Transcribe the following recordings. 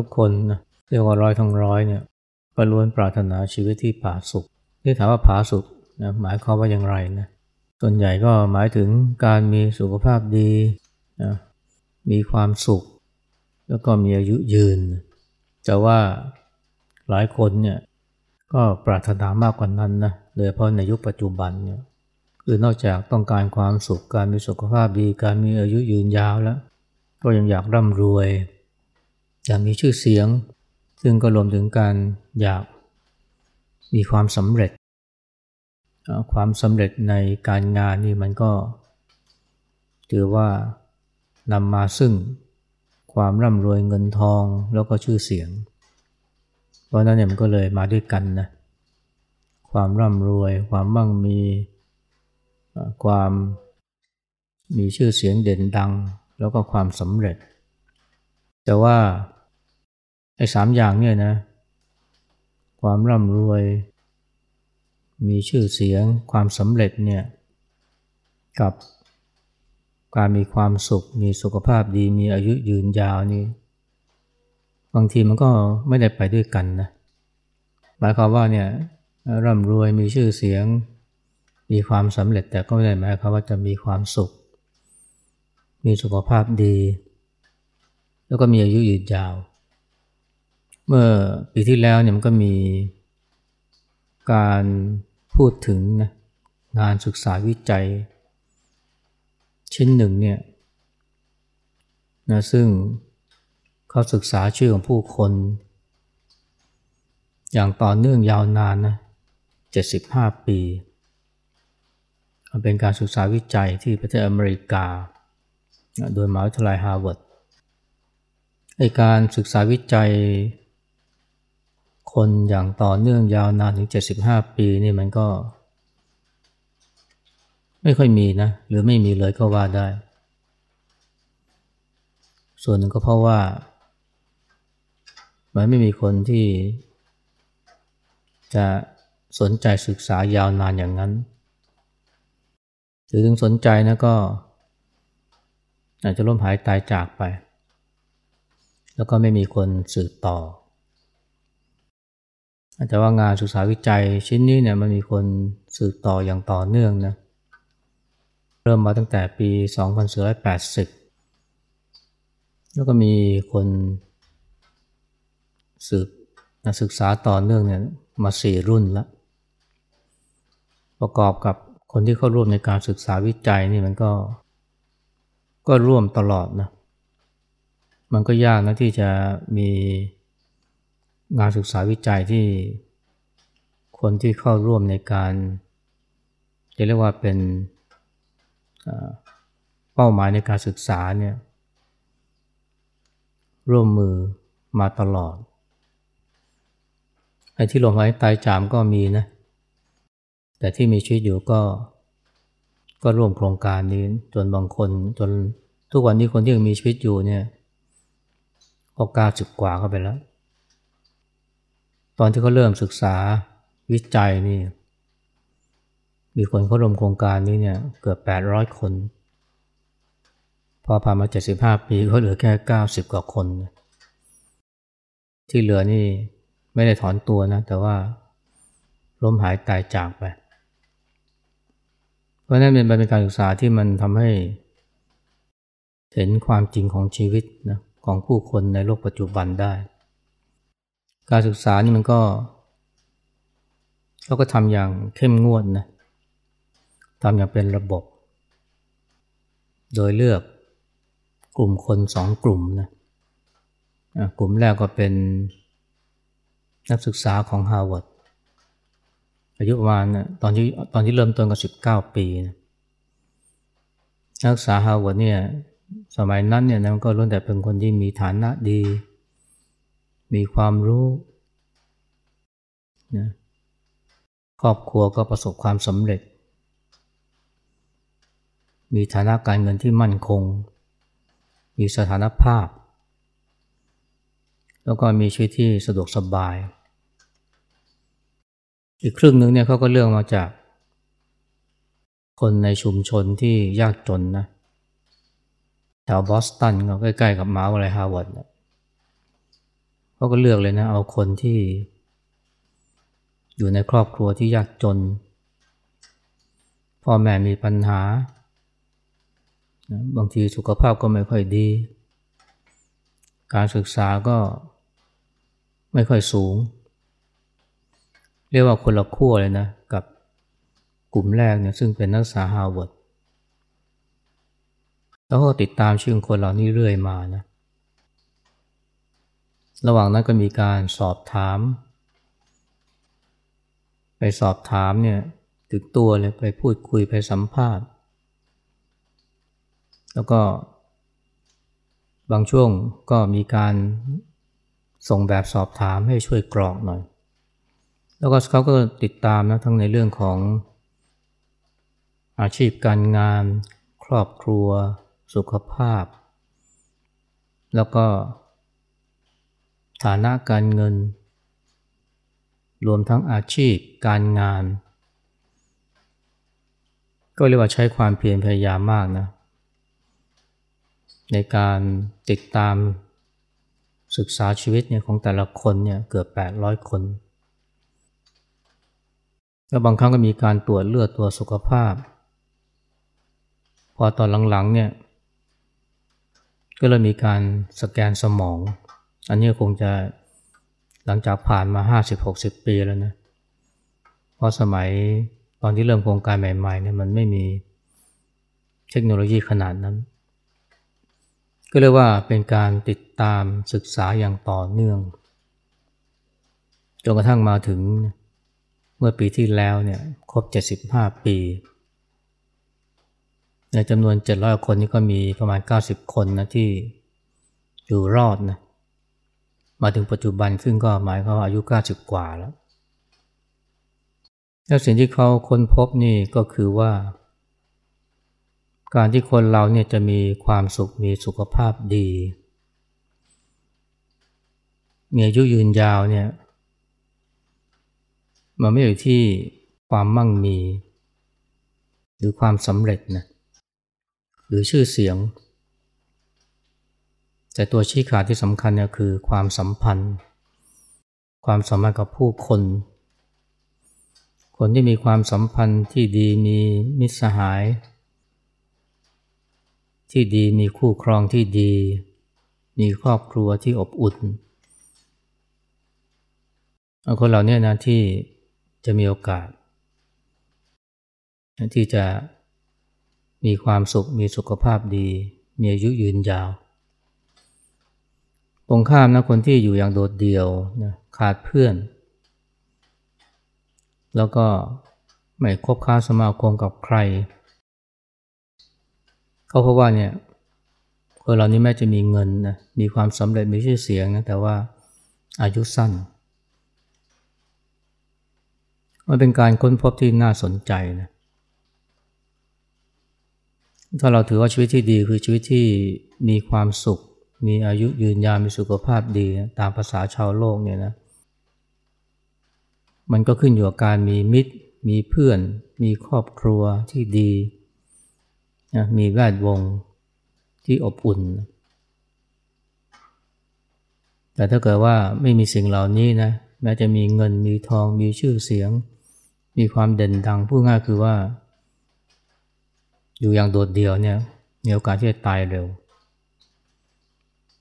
ทุกคนนะเรียกว่าร้อยทั้งร้อยเนี่ยก็ล้วนปรารถนาชีวิตที่ผาสุกที่ถามว่าผาสุกนะหมายความว่าอย่างไรนะส่วนใหญ่ก็หมายถึงการมีสุขภาพดีนะมีความสุข แล้วก็มีอายุยืน แต่ว่าหลายคนเนี่ยก็ปรารถนามากกว่านั้นนะโดยเฉพาะในยุคปัจจุบันเนี่ยคือนอกจากต้องการความสุขการมีสุขภาพดี การมีอายุยืนยาวแล้ว ก็ยังอยากร่ำรวย อยากมีชื่อเสียง ซึ่งก็รวมถึงการอยากมีความสำเร็จ ความสำเร็จในการงานนี่มันก็ถือว่านำมาซึ่งความร่ำรวยเงินทองแล้วก็ชื่อเสียง เพราะนั้นเนี่ยมันก็เลยมาด้วยกันนะ ความร่ำรวย ความมั่งมี ความมีชื่อเสียงเด่นดัง แล้วก็ความสำเร็จ แต่ว่าไอ้สามอย่างเนี่ยนะ ความร่ำรวย มีชื่อเสียง ความสำเร็จเนี่ย กับการมีความสุข มีสุขภาพดี มีอายุยืนยาวนี่ บางทีมันก็ไม่ได้ไปด้วยกันนะ หมายความว่าเนี่ยร่ำรวย มีชื่อเสียง มีความสำเร็จแต่ก็ไม่ได้หมายความว่าจะมีความสุข มีสุขภาพดี แล้วก็มีอายุยืนยาว เมื่อปีที่แล้วเนี่ยมันก็มีการพูดถึงนะงานศึกษาวิจัย ชิ้นหนึ่งเนี่ยนะซึ่งเขาศึกษาชื่อของผู้คน อย่างต่อเนื่องยาวนานนะ75 ปีเป็นการศึกษาวิจัยที่ประเทศอเมริกา โดยมหาวิทยาลัยฮาร์วาร์ด ในการศึกษาวิจัย คนอย่างต่อเนื่องยาวนานถึง 75 ปีนี่มันก็ ไม่ค่อยมีนะ หรือไม่มีเลยก็ว่าได้ ส่วนหนึ่งก็เพราะว่ามันไม่มีคนที่ จะสนใจศึกษายาวนานอย่างนั้น หรือถึงสนใจนะก็อาจจะล้มหายตายจากไป แล้วก็ไม่มีคนสืบต่อ แต่ว่างานศึกษาวิจัยชิ้นนี้เนี่ยมันมีคนสืบต่ออย่างต่อเนื่องนะเริ่มมาตั้งแต่ปี 2480 แล้วก็มีคนสืบนักศึกษาต่อเนื่องเนี่ยมาสี่รุ่นล้วประกอบกับคนที่เข้าร่วมในการศึกษาวิจัยนี่มันก็ ก็ร่วมตลอดนะ มันก็ยากนะที่จะมีงานศึกษาวิจัยที่คนที่เข้าร่วมในการ จะเรียกว่าเป็นเป้าหมายในการศึกษาเนี่ยร่วมมือมาตลอดไอ้ที่ลมหายตายจามก็มีนะ แต่ที่มีชีวิตอยู่ก็ ก็ร่วมโครงการนี้จนบางคนจนทุกวันนี้คนที่ยังมีชีวิตอยู่เนี่ย ก็เก้าสิบกว่าเข้าไปแล้ว ตอนที่เขาเริ่มศึกษาวิจัยนี่ มีคนเข้าร่วมโครงการนี้เนี่ยเกือบ800คน พอผ่านมา75ปีก็เหลือแค่90กว่าคน ที่เหลือนี่ไม่ได้ถอนตัวนะ แต่ว่าล้มหายตายจากไป เพราะนั้นเป็นการศึกษาที่มันทำให้เห็นความจริงของชีวิตนะ ของผู้คนในโลกปัจจุบันได้ การศึกษานี่มันก็เราก็ทำอย่างเข้มงวดนะทำอย่างเป็นระบบ โดยเลือกกลุ่มคนสองกลุ่มนะกลุ่มแรกก็เป็นนักศึกษาของฮาร์วาร์ดอายุประมาณตอนที่ตอนที่เริ่มต้นก็สิบเก้าปีนะนักศึกษาฮาร์วาร์ดเนี่ย สมัยนั้นเนี่ยนะมันก็ล้วนแต่เป็นคนที่มีฐานะดี มีความรู้นะครอบครัวก็ประสบความสำเร็จ มีฐานะการเงินที่มั่นคง มีสถานภาพ แล้วก็มีชีวิตที่สะดวกสบาย อีกครึ่งหนึ่งเนี่ยเขาก็เลือกมาจาก คนในชุมชนที่ยากจนนะแถวบอสตันก็ใกล้ๆกับมหาวิทยาลัยฮาร์วาร์ดเขาก็เลือกเลยนะ เอาคนที่ อยู่ในครอบครัวที่ยากจน พ่อแม่มีปัญหา บางทีสุขภาพก็ไม่ค่อยดี การศึกษาก็ไม่ค่อยสูง เรียกว่าคนละขั้วเลยนะ กับกลุ่มแรกเนี่ยซึ่งเป็นนักศึกษาฮาร์วาร์ด แล้วก็ติดตามชีวิตคนเหล่านี้เรื่อยมานะ ระหว่างนั้นก็มีการสอบถาม ไปสอบถามเนี่ยถึงตัวเลยไปพูดคุยไปสัมภาษณ์ แล้วก็ บางช่วงก็มีการส่งแบบสอบถามให้ช่วยกรอกหน่อย แล้วก็เขาก็ติดตามนะทั้งในเรื่องของอาชีพการงาน ครอบครัว สุขภาพ แล้วก็ ฐานะการเงิน รวมทั้งอาชีพการงาน ก็เรียกว่าใช้ความเพียรพยายามมากนะ ในการติดตามศึกษาชีวิตเนี่ยของแต่ละคนเนี่ยเกือบ 800 คน แล้วบางครั้งก็มีการตรวจเลือดตัวสุขภาพ พอตอนหลังๆเนี่ย ก็เลยมีการสแกนสมอง อันนี้คงจะหลังจากผ่านมา 50-60 ปีแล้วนะ เพราะสมัยตอนที่เริ่มโครงการใหม่ๆเนี่ยมันไม่มีเทคโนโลยีขนาดนั้น ก็เรียกว่าเป็นการติดตามศึกษาอย่างต่อเนื่องจนกระทั่งมาถึงเมื่อปีที่แล้วเนี่ยครบ 75 ปี ในจำนวน 700 คนนี้ก็มีประมาณ 90 คนนะที่อยู่รอดนะมาถึงปัจจุบันซึ่งก็หมายเขาอายุ 90 กว่าแล้ว แล้วสิ่งที่เขาค้นพบนี่ก็คือว่า การที่คนเราเนี่ยจะมีความสุขมีสุขภาพดี มีอายุยืนยาวเนี่ยมันไม่อยู่ที่ความมั่งมี หรือความสำเร็จนะ หรือชื่อเสียง แต่ตัวชี้ขาดที่สำคัญเนี่ยคือความสัมพันธ์ ความสัมพันธ์กับผู้คน คนที่มีความสัมพันธ์ที่ดีมีมิตรสหาย ที่ดีมีคู่ครองที่ดี มีครอบครัวที่อบอุ่นคนเหล่านี้นะที่จะมีโอกาส ที่จะ มีความสุข มีสุขภาพดี มีอายุยืนยาว ตรงข้ามนะคนที่อยู่อย่างโดดเดี่ยวนะขาดเพื่อน แล้วก็ไม่คบค้าสมาคมกับใคร เขาพบว่าเนี่ยคนเรานี้แม้จะมีเงินนะ มีความสำเร็จ มีชื่อเสียงนะ แต่ว่าอายุสั้น มันเป็นการค้นพบที่น่าสนใจนะ ถ้าเราถือว่าชีวิตที่ดีคือชีวิตที่มีความสุข มีอายุยืนยาวมีสุขภาพดีตามภาษาชาวโลกเนี่ยนะมันก็ขึ้นอยู่กับการมีมิตร มีเพื่อน มีครอบครัวที่ดีนะมีแวดวงที่อบอุ่น แต่ถ้าเกิดว่าไม่มีสิ่งเหล่านี้นะแม้จะมีเงินมีทองมีชื่อเสียง มีความเด่นดังพูดง่ายคือว่า อยู่อย่างโดดเดี่ยวเนี่ยมีโอกาสที่จะตายเร็ว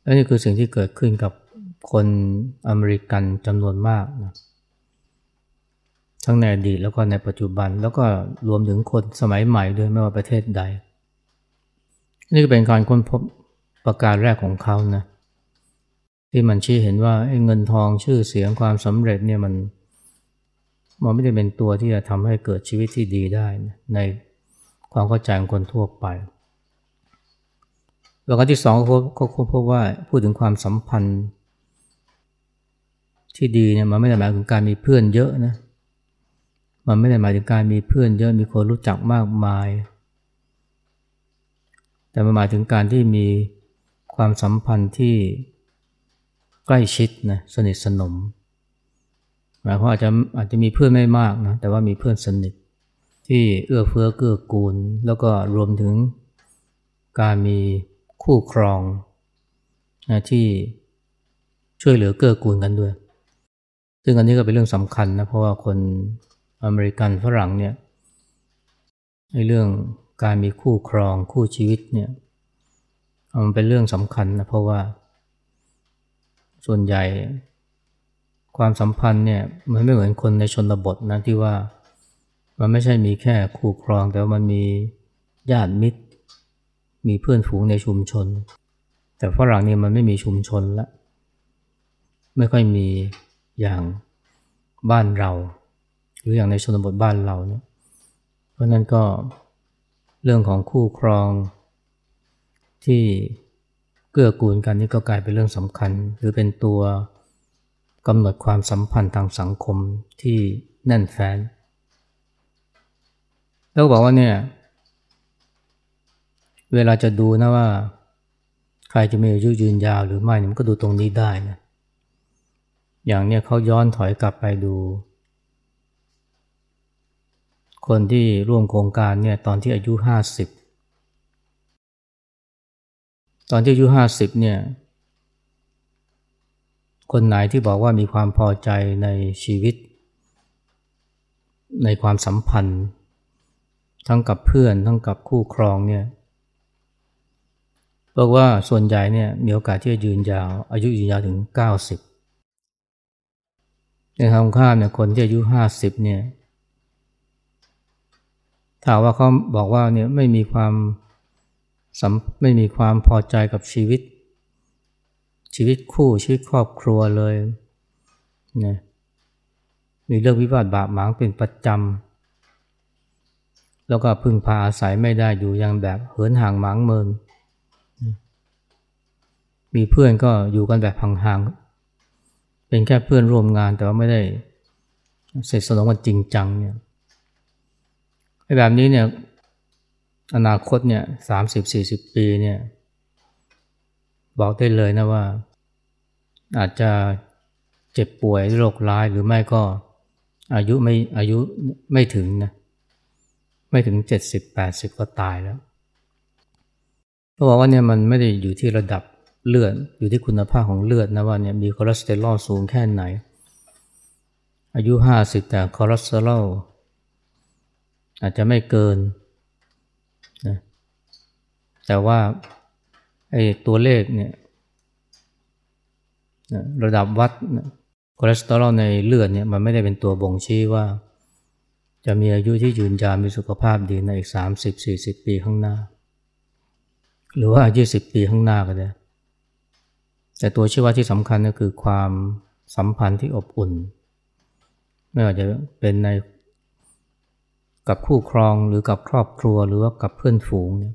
และนี่คือสิ่งที่เกิดขึ้นกับคนอเมริกันจำนวนมากนะทั้งในอดีตแล้วก็ในปัจจุบันแล้วก็รวมถึงคนสมัยใหม่ด้วยไม่ว่าประเทศใด นี่ก็เป็นการค้นพบประการแรกของเขานะที่มันชี้เห็นว่าเงินทองชื่อเสียงความสำเร็จเนี่ยมันมันไม่ได้เป็นตัวที่จะทำให้เกิดชีวิตที่ดีได้นะใน ความเข้าใจของคนทั่วไปประการที่สองก็ค้นพบว่าพูดถึงความสัมพันธ์ ที่ดีเนี่ยมันไม่ได้หมายถึงการมีเพื่อนเยอะนะมันไม่ได้หมายถึงการมีเพื่อนเยอะมีคนรู้จักมากมาย แต่มันหมายถึงการที่มีความสัมพันธ์ที่ใกล้ชิดนะสนิทสนมหมายความอาจจะอาจจะมีเพื่อนไม่มากนะแต่ว่ามีเพื่อนสนิท ที่เอื้อเฟื้อเกื้อกูล แล้วก็รวมถึงการมีคู่ครองนะที่ช่วยเหลือเกื้อกูลกันด้วย ซึ่งอันนี้ก็เป็นเรื่องสำคัญนะ เพราะว่าคนอเมริกันฝรั่งเนี่ยในเรื่องการมีคู่ครองคู่ชีวิตเนี่ยมันเป็นเรื่องสำคัญนะเพราะว่า ส่วนใหญ่ความสัมพันธ์เนี่ยมันไม่เหมือนคนในชนบทนะที่ว่า มันไม่ใช่มีแค่คู่ครอง แต่ว่ามันมีญาติมิตร มีเพื่อนฝูงในชุมชน แต่ฝรั่งนี่มันไม่มีชุมชนละ ไม่ค่อยมีอย่างบ้านเรา หรืออย่างในชนบทบ้านเราเนี่ย เพราะนั้นก็เรื่องของคู่ครองที่เกื้อกูลกันนี่ก็กลายเป็นเรื่องสำคัญ หรือเป็นตัวกำหนดความสัมพันธ์ทางสังคมที่แน่นแฟ้น แล้วบอกว่าเนี่ย เวลาจะดูนะว่า ใครจะมีอายุยืนยาวหรือไม่มันก็ดูตรงนี้ได้นะอย่างเนี้ยเขาย้อนถอยกลับไปดู คนที่ร่วมโครงการเนี่ยตอนที่อายุห้าสิบตอนที่อายุห้าสิบเนี่ย คนไหนที่บอกว่ามีความพอใจในชีวิต ในความสัมพันธ์ ทั้งกับเพื่อนทั้งกับคู่ครองเนี่ยบอกว่าส่วนใหญ่เนี่ยมีโอกาสที่จะยืนยาว อายุยืนยาวถึง 90 ในทางข้ามเนี่ยคนที่อายุ 50เนี่ยถามว่าเขาบอกว่าเนี่ยไม่มีความไม่มีความพอใจกับชีวิต ชีวิตคู่ชีวิตครอบครัวเลยนะมีเรื่องวิวาทบาปหมางเป็นประจำ แล้วก็พึ่งพาอาศัยไม่ได้อยู่อย่างแบบเหินห่างหมางเมิน มีเพื่อนก็อยู่กันแบบห่างๆ เป็นแค่เพื่อนร่วมงานแต่ว่าไม่ได้เสร็จสนองกันจริงจังเนี่ยแบบนี้เนี่ยอนาคตเนี่ยสามสิบสี่สิบปีเนี่ยบอกได้เลยนะว่า อาจจะเจ็บป่วยโรคร้ายหรือไม่ก็อายุไม่อายุไม่ถึงนะ ไม่ถึงเจ็ดสิบแปดสิบก็ตายแล้วเขาบอกว่าเนี่ยมันไม่ได้อยู่ที่ระดับเลือด อยู่ที่คุณภาพของเลือดนะว่าเนี่ยมีคอเลสเตอรอลสูงแค่ไหน อายุห้าสิบแต่คอเลสเตอรอลอาจจะไม่เกินนะแต่ว่าไอ้ตัวเลขเนี่ยระดับวัดคอเลสเตอรอลในเลือดเนี่ยมันไม่ได้เป็นตัวบ่งชี้ว่า จะมีอายุที่ยืนยาวมีสุขภาพดีในอีกสามสิบสี่สิบปีข้างหน้า หรือว่ายี่สิบปีข้างหน้าก็ได้ แต่ตัวชี้วัดที่สำคัญก็คือความสัมพันธ์ที่อบอุ่น ไม่ว่าจะเป็นในกับคู่ครองหรือกับครอบครัวหรือว่ากับเพื่อนฝูงเนี่ย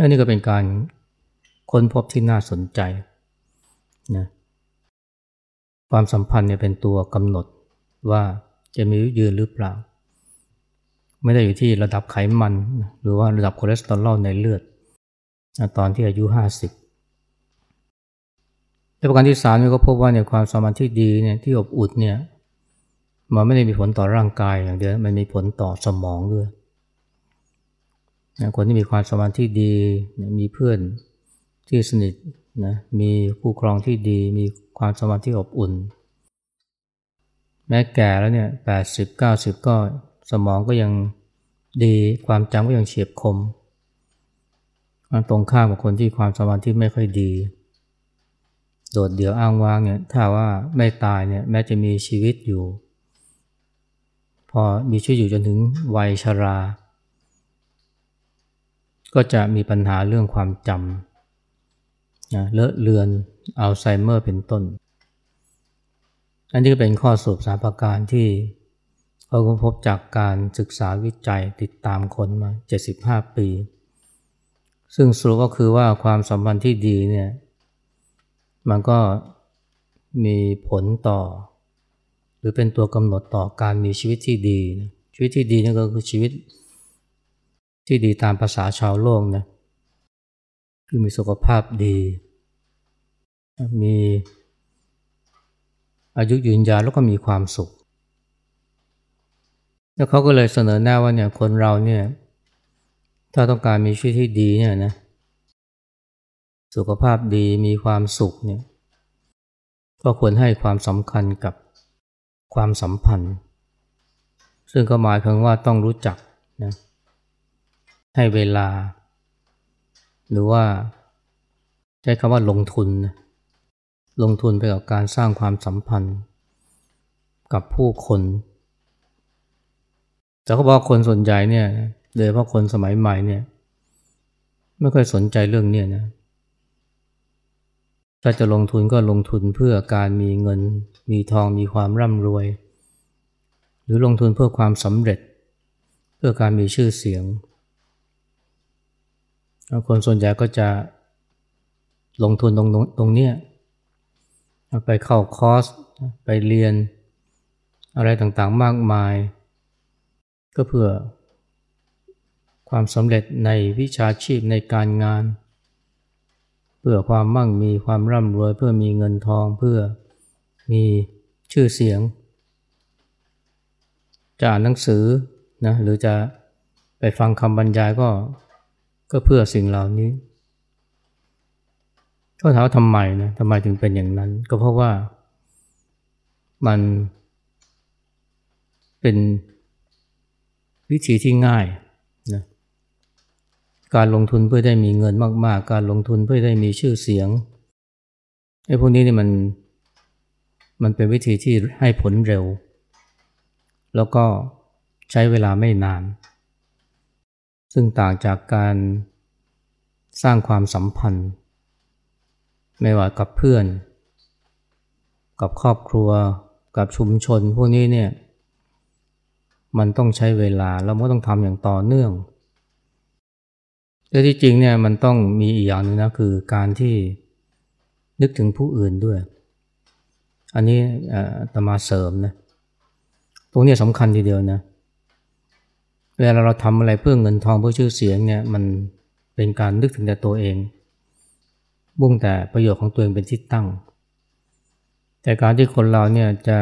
อันนี้ก็เป็นการค้นพบที่น่าสนใจนะความสัมพันธ์เนี่ยเป็นตัวกำหนดว่า อายุยืนหรือเปล่า ไม่ได้อยู่ที่ระดับไขมัน หรือว่าระดับคอเลสเตอรอลในเลือด ตอนที่อายุ 50และประการที่สามเนี่ยก็พบว่าเนี่ยความสัมพันธ์ที่ดีเนี่ยที่อบอุ่นเนี่ยมันไม่ได้มีผลต่อร่างกายอย่างเดียว มันมีผลต่อสมองด้วยคนที่มีความสมพันที่ดี มีเพื่อนที่สนิทนะ มีคู่ครองที่ดี มีความสมพันที่อบอุ่น แม้แก่แล้วเนี่ยแปดสิบเก้าสิบก็สมองก็ยังดีความจำก็ยังเฉียบคมมันตรงข้ามกับคนที่ความสมพันธ์ที่ไม่ค่อยดี โดดเดี่ยวอ้างว้างเนี่ยถ้าว่าไม่ตายเนี่ยแม้จะมีชีวิตอยู่ พอมีชีวิตอยู่จนถึงวัยชรา ก็จะมีปัญหาเรื่องความจำนะเลอะเลือนอัลไซเมอร์เป็นต้น อันนี้ก็เป็นข้อสรุปสาประการที่เขาพบจากการศึกษาวิจัยติดตามคนมา 75 ปี ซึ่งสรุปก็คือว่าความสัมพันธ์ที่ดีเนี่ยมันก็มีผลต่อ หรือเป็นตัวกำหนดต่อการมีชีวิตที่ดีนะชีวิตที่ดีนั่นก็คือชีวิตที่ดีตามภาษาชาวโลกนะคือมีสุขภาพดี มี อายุยืนยาวแล้วก็มีความสุข แล้วเขาก็เลยเสนอแนะว่าเนี่ยคนเราเนี่ยถ้าต้องการมีชีวิตที่ดีเนี่ยนะสุขภาพดีมีความสุขเนี่ยก็ควรให้ความสำคัญกับความสัมพันธ์ ซึ่งก็หมายถึงว่าต้องรู้จักนะให้เวลา หรือว่าใช้คำว่าลงทุนนะ ลงทุนไปกับการสร้างความสัมพันธ์ กับผู้คน แต่เขาบอกคนส่วนใหญ่เนี่ยโดยเฉพาะคนสมัยใหม่เนี่ยไม่ค่อยสนใจเรื่องนี้นะถ้าจะลงทุนก็ลงทุนเพื่อการมีเงิน มีทองมีความร่ำรวย หรือลงทุนเพื่อความสำเร็จ เพื่อการมีชื่อเสียง คนส่วนใหญ่ก็จะลงทุนตรงตรงนี้ ไปเข้าคอร์สไปเรียน อะไรต่างๆมากมาย ก็เพื่อความสำเร็จในวิชาชีพในการงาน เพื่อความมั่งมีความร่ำรวยเพื่อมีเงินทองเพื่อมีชื่อเสียง จะอ่านหนังสือนะหรือจะไปฟังคำบรรยายก็ก็เพื่อสิ่งเหล่านี้ ก็ถามว่าทำไมนะทำไมถึงเป็นอย่างนั้น ก็เพราะว่ามันเป็นวิธีที่ง่ายนะการลงทุนเพื่อได้มีเงินมาก ๆ การลงทุนเพื่อได้มีชื่อเสียงไอ้พวกนี้นี่มันมันเป็นวิธีที่ให้ผลเร็ว แล้วก็ใช้เวลาไม่นาน ซึ่งต่างจากการสร้างความสัมพันธ์ ไม่ว่ากับเพื่อน กับครอบครัว กับชุมชนพวกนี้เนี่ยมันต้องใช้เวลาแล้วมันต้องทำอย่างต่อเนื่องแต่ที่จริงเนี่ยมันต้องมีอีกอย่างนึงนะคือการที่นึกถึงผู้อื่นด้วย อันนี้ตมาเสริมนะตรงนี้สำคัญทีเดียวนะเวลาเราทำอะไรเพื่อเงินทองเพื่อชื่อเสียงเนี่ยมันเป็นการนึกถึงแต่ตัวเอง มุ่งแต่ประโยชน์ของตัวเองเป็นที่ตั้ง แต่การที่คนเราเนี่ยจะ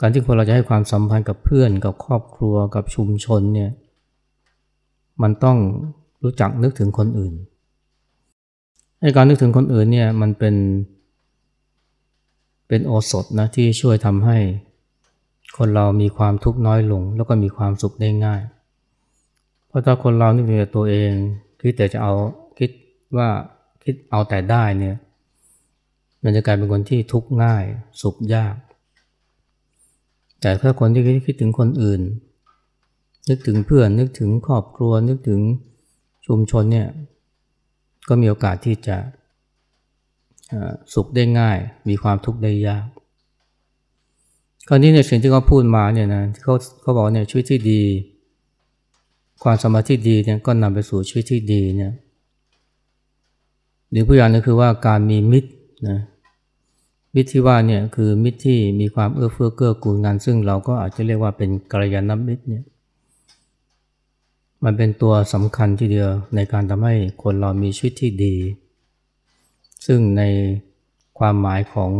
การที่คนเราจะให้ความสัมพันธ์กับเพื่อนกับครอบครัวกับชุมชนเนี่ยมันต้องรู้จักนึกถึงคนอื่นให้การนึกถึงคนอื่นเนี่ยมันเป็น เป็นโอสถนะที่ช่วยทำให้ คนเรามีความทุกข์น้อยลง แล้วก็มีความสุขได้ง่าย เพราะถ้าคนเรานึกถึงตัวเอง คิดแต่จะเอาคิดว่า คิดเอาแต่ได้เนี่ย มันจะกลายเป็นคนที่ทุกข์ง่าย สุขยาก แต่ถ้าคนที่คิดถึงคนอื่น นึกถึงเพื่อน นึกถึงครอบครัว นึกถึงชุมชนเนี่ย ก็มีโอกาสที่จะสุขได้ง่าย มีความทุกข์ได้ยาก คราวนี้ในสิ่งที่เขาพูดมาเนี่ยนะเขาเขาบอกเนี่ยชีวิตที่ดี ความสมาธิดีเนี่ยก็นำไปสู่ชีวิตที่ดีเนี่ย รือผู้อย่างนึงคือว่าการมีมิตรนะมิตรที่ว่าเนี่ยคือมิตรที่มีความเอื้อเฟื้อเกื้อกูลงาน ซึ่งเราก็อาจจะเรียกว่าเป็นกัลยาณมิตรเนี่ยมันเป็นตัวสำคัญทีเดียวในการทำให้คนเรามีชีวิตที่ดี ซึ่งในความหมายของ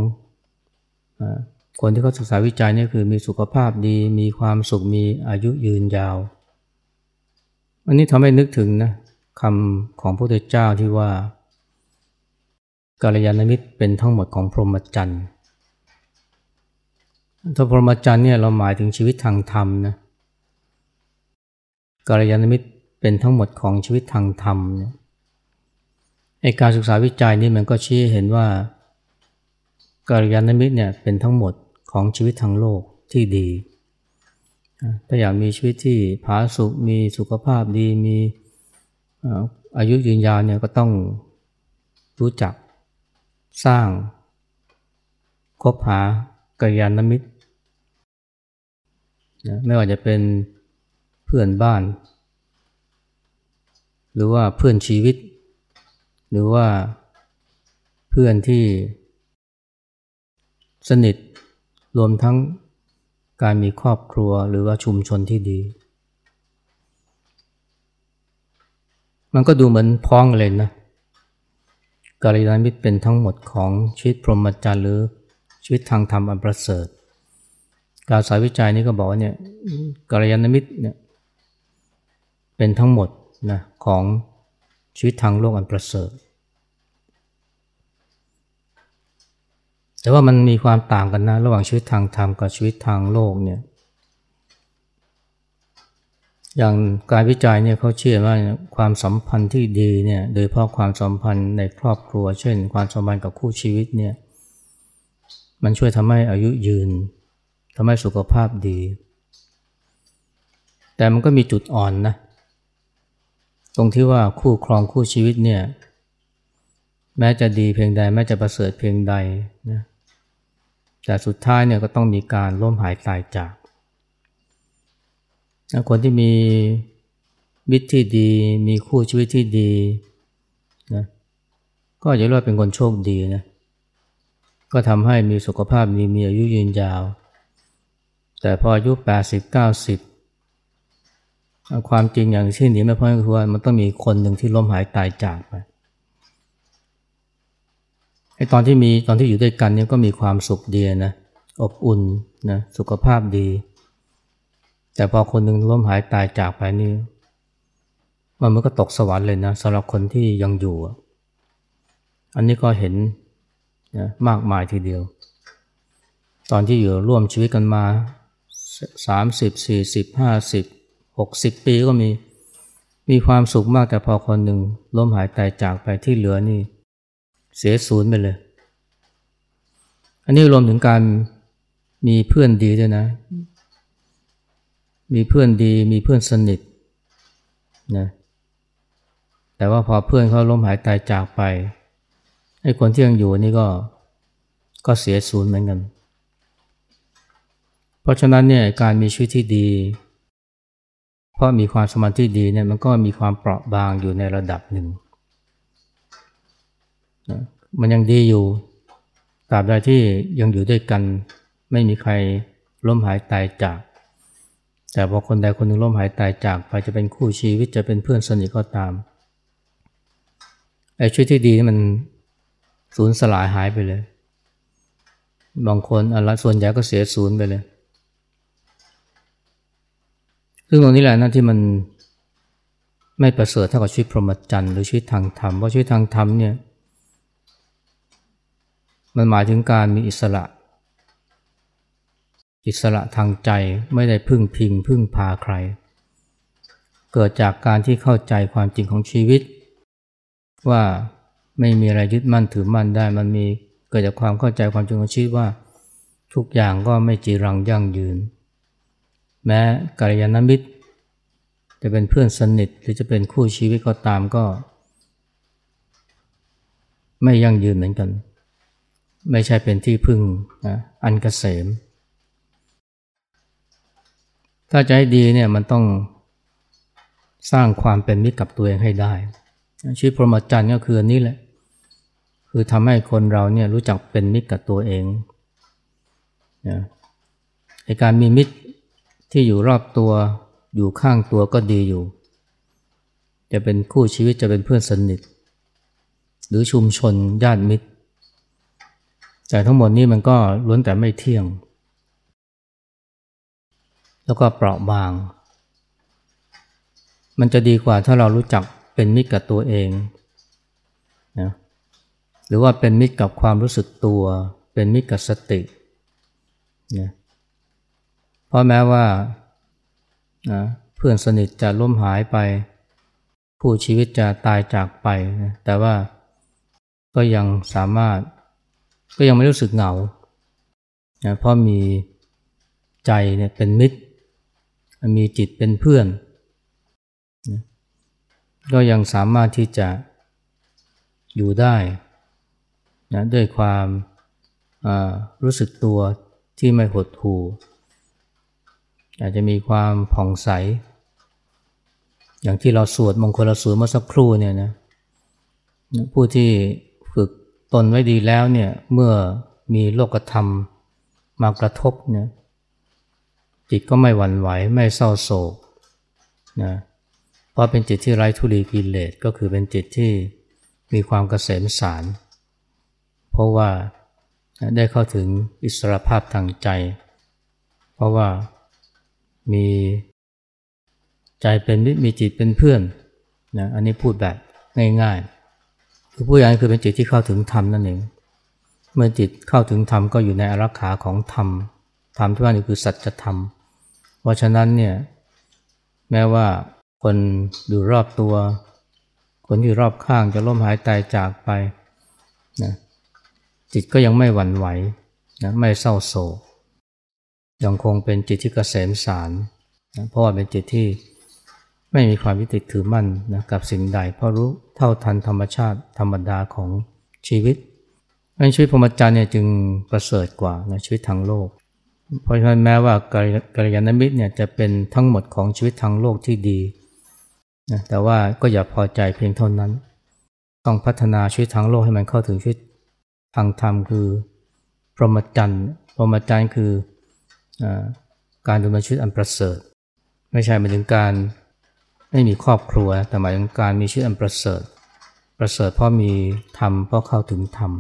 คนที่เขาศึกษาวิจัยนี่คือมีสุขภาพดี มีความสุขมีอายุยืนยาว อันนี้ทำให้นึกถึงนะคำของพระพุทธเจ้าที่ว่า กาลยานมิตรเป็นทั้งหมดของพรหมจรรย์ถ้าพรหมจรรย์เนี่ยเราหมายถึงชีวิตทางธรรมนะกัลยาณมิตรเป็นทั้งหมดของชีวิตทางธรรมเนี่ยไอการศึกษาวิจัยนี่มันก็ชี้เห็นว่ากัลยาณมิตรเนี่ยเป็นทั้งหมดของชีวิตทางโลกที่ดี ถ้าอยากมีชีวิตที่ผาสุกมีสุขภาพดีมีอายุยืนยาวเนี่ยก็ต้องรู้จัก สร้าง คบหากัลยาณมิตรไม่ว่าจะเป็นเพื่อนบ้าน หรือว่าเพื่อนชีวิต หรือว่าเพื่อนที่สนิทรวมทั้งการมีครอบครัวหรือว่าชุมชนที่ดี มันก็ดูเหมือนพ้องเลยนะ กาลยานมิตรเป็นทั้งหมดของชีวิตพรหมจรรย์หรือชีวิตทางธรรมอันประเสริฐ การสายวิจัยนี้ก็บอกว่าเนี่ยกาลยานมิตรเนี่ยเป็นทั้งหมดนะของชีวิตทางโลกอันประเสริฐ แต่ว่ามันมีความต่างกันนะระหว่างชีวิตทางธรรมกับชีวิตทางโลกเนี่ย อย่างการวิจัยเนี่ยเขาเชื่อว่าความสัมพันธ์ที่ดีเนี่ยโดยเพราะความสัมพันธ์ในครอบครัว เช่น ความสัมพันธ์กับคู่ชีวิตเนี่ยมันช่วยทำให้อายุยืนทำให้สุขภาพดี แต่มันก็มีจุดอ่อนนะตรงที่ว่าคู่ครองคู่ชีวิตเนี่ยแม้จะดีเพียงใดแม้จะประเสริฐเพียงใดนะแต่สุดท้ายเนี่ยก็ต้องมีการล้มหายตายจาก คนที่มีมิตรที่ดี มีคู่ชีวิตที่ดีนะก็จะเรียกว่าเป็นคนโชคดีนะก็ทำให้มีสุขภาพดีมีอายุยืนยาว แต่พออายุ 80 90 ความจริงอย่างที่หนีไม่พ้นคือว่ามันต้องมีคนหนึ่งที่ล้มหายตายจากไปไอตอนที่มีตอนที่อยู่ด้วยกันเนี่ยก็มีความสุขดีนะอบอุ่นนะสุขภาพดี แต่พอคนหนึ่งล้มหายตายจากไปนี่มันมันก็ตกสวรรค์เลยนะสำหรับคนที่ยังอยู่ อันนี้ก็เห็นนะมากมายทีเดียว ตอนที่อยู่ร่วมชีวิตกันมาสามสิบสี่สิบห้าสิบหกสิบปีก็มี มีความสุขมากแต่พอคนหนึ่งล้มหายตายจากไปที่เหลือนี่ เสียศูนย์ไปเลย อันนี้รวมถึงการมีเพื่อนดีด้วยนะ มีเพื่อนดีมีเพื่อนสนิทนะแต่ว่าพอเพื่อนเขาล้มหายตายจากไปไอ้คนที่ยังอยู่นี่ก็ก็เสียศูนย์เหมือนกัน เพราะฉะนั้นเนี่ยการมีชีวิตที่ดี เพราะมีความสมาธิดีเนี่ยมันก็มีความเปราะบางอยู่ในระดับหนึ่งนะมันยังดีอยู่ตราบใดที่ยังอยู่ด้วยกัน ไม่มีใครล้มหายตายจาก แต่พอคนใดคนหนึ่งล้มหายตายจากไปจะเป็นคู่ชีวิตจะเป็นเพื่อนสนิทก็ตามไอ้ชีวิตที่ดีมันสูญสลายหายไปเลย บางคนอะไรส่วนใหญ่ก็เสียศูนย์ไปเลย ซึ่งตรงนี้แหละนะที่มันไม่ประเสริฐเท่ากับชีวิตพรหมจรรย์หรือชีวิตทางธรรมเพราะชีวิตทางธรรมเนี่ยมันหมายถึงการมีอิสระ อิสระทางใจไม่ได้พึ่งพิง พึ่งพาใคร เกิดจากการที่เข้าใจความจริงของชีวิต ว่าไม่มีอะไรยึดมั่นถือมั่นได้มันมีเกิดจากความเข้าใจความจริงของชีวิตว่า ทุกอย่างก็ไม่จีรังยั่งยืน แม้กัลยาณมิตร จะเป็นเพื่อนสนิทหรือจะเป็นคู่ชีวิตก็ตามก็ ไม่ยั่งยืนเหมือนกัน ไม่ใช่เป็นที่พึ่งนะอันกเกษม ถ้าจะให้ดีเนี่ยมันต้องสร้างความเป็นมิตรกับตัวเองให้ได้ ชีวิตพรหมจรรย์ก็คืออันนี้แหละ คือทำให้คนเราเนี่ยรู้จักเป็นมิตรกับตัวเองนะในการมีมิตรที่อยู่รอบตัวอยู่ข้างตัวก็ดีอยู่ จะเป็นคู่ชีวิตจะเป็นเพื่อนสนิท หรือชุมชนญาติมิตร แต่ทั้งหมดนี้มันก็ล้วนแต่ไม่เที่ยง แล้วก็เปราะบาง มันจะดีกว่าถ้าเรารู้จักเป็นมิตรกับตัวเองนะหรือว่าเป็นมิตรกับความรู้สึกตัว เป็นมิตรกับสตินะเพราะแม้ว่านะเพื่อนสนิทจะล้มหายไป ผู้ชีวิตจะตายจากไปนะแต่ว่าก็ยังสามารถก็ยังไม่รู้สึกเหงานะเพราะมีใจเนี่ยเป็นมิตร มีจิตเป็นเพื่อนนะก็ยังสามารถที่จะอยู่ได้นะด้วยความรู้สึกตัวที่ไม่หดหู่อาจจะมีความผ่องใส อย่างที่เราสวดมงคลสูตรเมื่อสักครู่เนี่ยนะผู้ที่ฝึกตนไว้ดีแล้วเนี่ยเมื่อมีโลกธรรมมากระทบเนี่ย จิตก็ไม่หวั่นไหวไม่เศร้าโศกนะเพราะเป็นจิตที่ไร้ทุลีกิเลสก็คือเป็นจิตที่มีความเกษมสาร เพราะว่าได้เข้าถึงอิสรภาพทางใจ เพราะว่ามีใจเป็นมิตรมีจิตเป็นเพื่อนนะอันนี้พูดแบบง่ายๆ คือผู้ใหญ่คือเป็นจิตที่เข้าถึงธรรมนั่นเอง เมื่อจิตเข้าถึงธรรมก็อยู่ในอารักขาของธรรม ธรรมที่ว่านี่คือสัจธรรม ราะฉะนั้นเนี่ยแม้ว่าคนอยู่รอบตัว คนที่รอบข้างจะล้มหายตายจากไปนะจิตก็ยังไม่หวั่นไหวนะไม่เศร้าโศกยังคงเป็นจิตที่กเกษมสารนะเพราะว่าเป็นจิตที่ไม่มีความยึดติดถือมั่นนะกับสิ่งใด เพราะรู้เท่าทันธรรมชาติธรรมดาของชีวิตชีวิตพรหมจรรย์เนี่ยจึงประเสริฐกว่านะชีวิตทางโลก เพราะฉะนั้นแม้ว่ากัลยาณมิตรเนี่ยจะเป็นทั้งหมดของชีวิตทางโลกที่ดีนะแต่ว่าก็อย่าพอใจเพียงเท่านั้น ต้องพัฒนาชีวิตทางโลกให้มันเข้าถึงชีวิตทางธรรมคือพรหมจรรย์พรหมจรรย์คืออการดำเนินชีวิตอันประเสริฐ ไม่ใช่หมายถึงการไม่มีครอบครัวแต่หมายถึงการมีชีวิตอันประเสริฐ ประเสริฐเพราะมีธรรมเพราะเข้าถึงธรรม